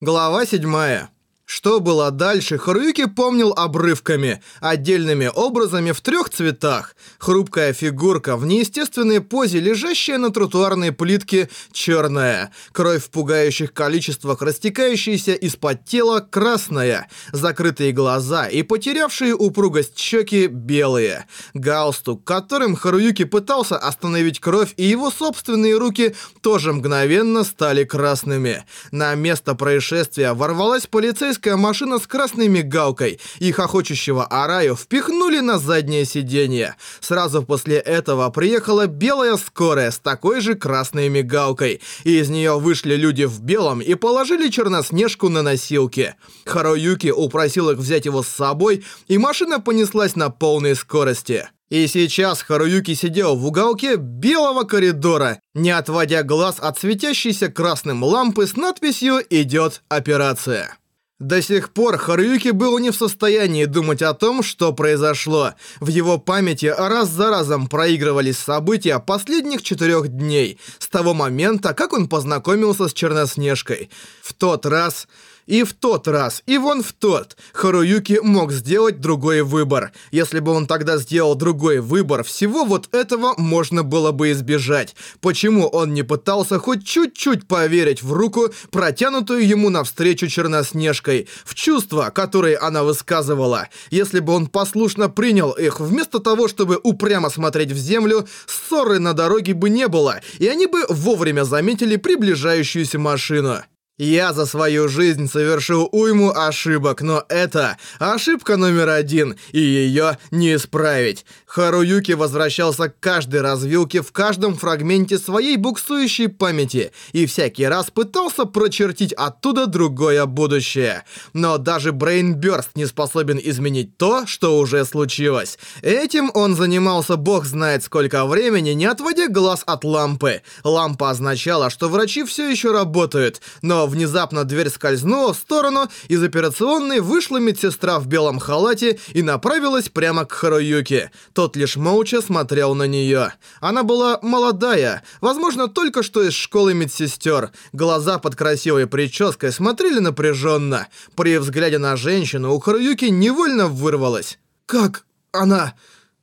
Глава 7. Что было дальше, Харуюки помнил обрывками, отдельными образами в трех цветах. Хрупкая фигурка в неестественной позе, лежащая на тротуарной плитке, черная. Кровь в пугающих количествах, растекающаяся из-под тела, красная. Закрытые глаза и потерявшие упругость щеки, белые. Галстук, которым Харуюки пытался остановить кровь, и его собственные руки тоже мгновенно стали красными. На место происшествия ворвалась полицейская полицейская машина с красной мигалкой и хохочущего Араю впихнули на заднее сиденье. Сразу после этого приехала белая скорая с такой же красной мигалкой, и из нее вышли люди в белом и положили Черноснежку на носилки. Харуюки упросил их взять его с собой, и машина понеслась на полной скорости. И сейчас Харуюки сидел в уголке белого коридора, не отводя глаз от светящейся красным лампы с надписью «Идет операция». До сих пор Харуюки был не в состоянии думать о том, что произошло. В его памяти раз за разом проигрывались события последних четырех дней, с того момента, как он познакомился с Черноснежкой. В тот раз... И в тот раз, и вон в тот, Харуюки мог сделать другой выбор. Если бы он тогда сделал другой выбор, всего вот этого можно было бы избежать. Почему он не пытался хоть чуть-чуть поверить в руку, протянутую ему навстречу Черноснежкой, в чувства, которые она высказывала? Если бы он послушно принял их, вместо того, чтобы упрямо смотреть в землю, ссоры на дороге бы не было, и они бы вовремя заметили приближающуюся машину. Я за свою жизнь совершил уйму ошибок, но это ошибка номер один, и ее не исправить. Харуюки возвращался к каждой развилке в каждом фрагменте своей буксующей памяти и всякий раз пытался прочертить оттуда другое будущее. Но даже Брейнбёрст не способен изменить то, что уже случилось. Этим он занимался бог знает сколько времени, не отводя глаз от лампы. Лампа означала, что врачи все еще работают, но внезапно дверь скользнула в сторону, из операционной вышла медсестра в белом халате и направилась прямо к Харуюке. Тот лишь молча смотрел на нее. Она была молодая, возможно, только что из школы медсестер. Глаза под красивой прической смотрели напряженно. При взгляде на женщину у Харуюки невольно вырвалось. «Как она?»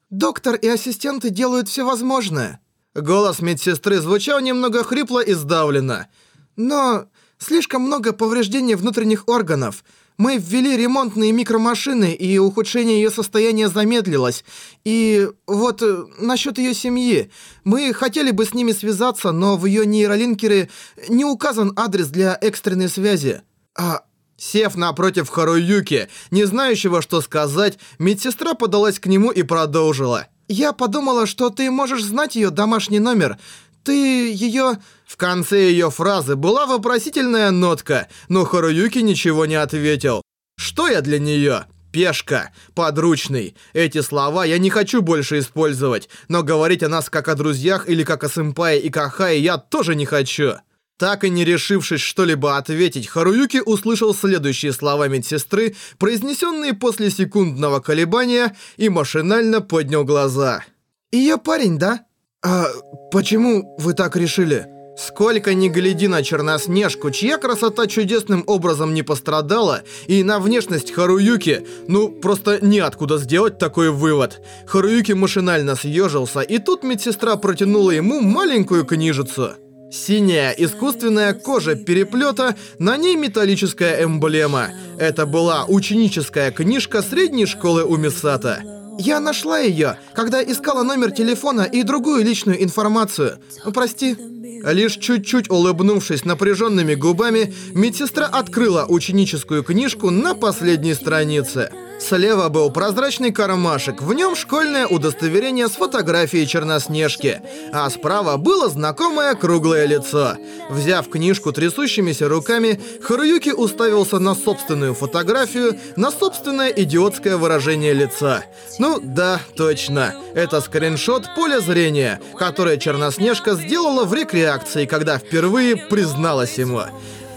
«Доктор и ассистенты делают все возможное». Голос медсестры звучал немного хрипло и сдавленно. «Но Слишком много повреждений внутренних органов. Мы ввели ремонтные микромашины, и ухудшение ее состояния замедлилось. И вот э, насчет ее семьи. Мы хотели бы с ними связаться, но в ее нейролинкере не указан адрес для экстренной связи. А Сев напротив Харуюки, не знающего, что сказать, медсестра подалась к нему и продолжила. «Я подумала, что ты можешь знать ее домашний номер. Ты ее...» В конце ее фразы была вопросительная нотка, но Харуюки ничего не ответил. «Что я для нее?» пешка, подручный. Эти слова я не хочу больше использовать, но говорить о нас как о друзьях или как о сэмпае и кахае я тоже не хочу. Так и не решившись что-либо ответить, Харуюки услышал следующие слова медсестры, произнесенные после секундного колебания, и машинально поднял глаза. «Ее парень, да?» «А почему вы так решили?» Сколько ни гляди на Черноснежку, чья красота чудесным образом не пострадала, и на внешность Харуюки, ну, просто неоткуда сделать такой вывод. Харуюки машинально съежился, и тут медсестра протянула ему маленькую книжицу. Синяя искусственная кожа переплета, на ней металлическая эмблема. Это была ученическая книжка средней школы у Мисата. Я нашла ее, когда искала номер телефона и другую личную информацию. Прости. Лишь чуть-чуть улыбнувшись напряженными губами, медсестра открыла ученическую книжку на последней странице. Слева был прозрачный кармашек, в нем школьное удостоверение с фотографией Черноснежки, а справа было знакомое круглое лицо. Взяв книжку трясущимися руками, Харуюки уставился на собственную фотографию, на собственное идиотское выражение лица. Ну да, точно. Это скриншот поля зрения, которое Черноснежка сделала в рекреакции, когда впервые призналась ему.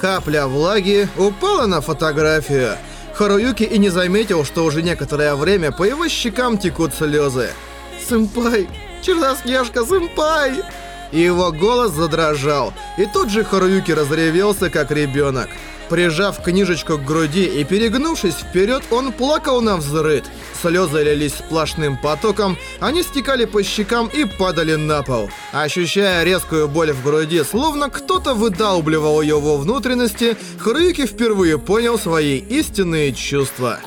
Капля влаги упала на фотографию. Харуюки и не заметил, что уже некоторое время по его щекам текут слезы. «Сэмпай! Черноснежка, сэмпай!» И его голос задрожал, и тут же Харуюки разревелся, как ребенок. Прижав книжечку к груди и перегнувшись вперед, он плакал на взрыд. Слезы лились сплошным потоком, они стекали по щекам и падали на пол. Ощущая резкую боль в груди, словно кто-то выдалбливал его внутренности, Харуюки впервые понял свои истинные чувства.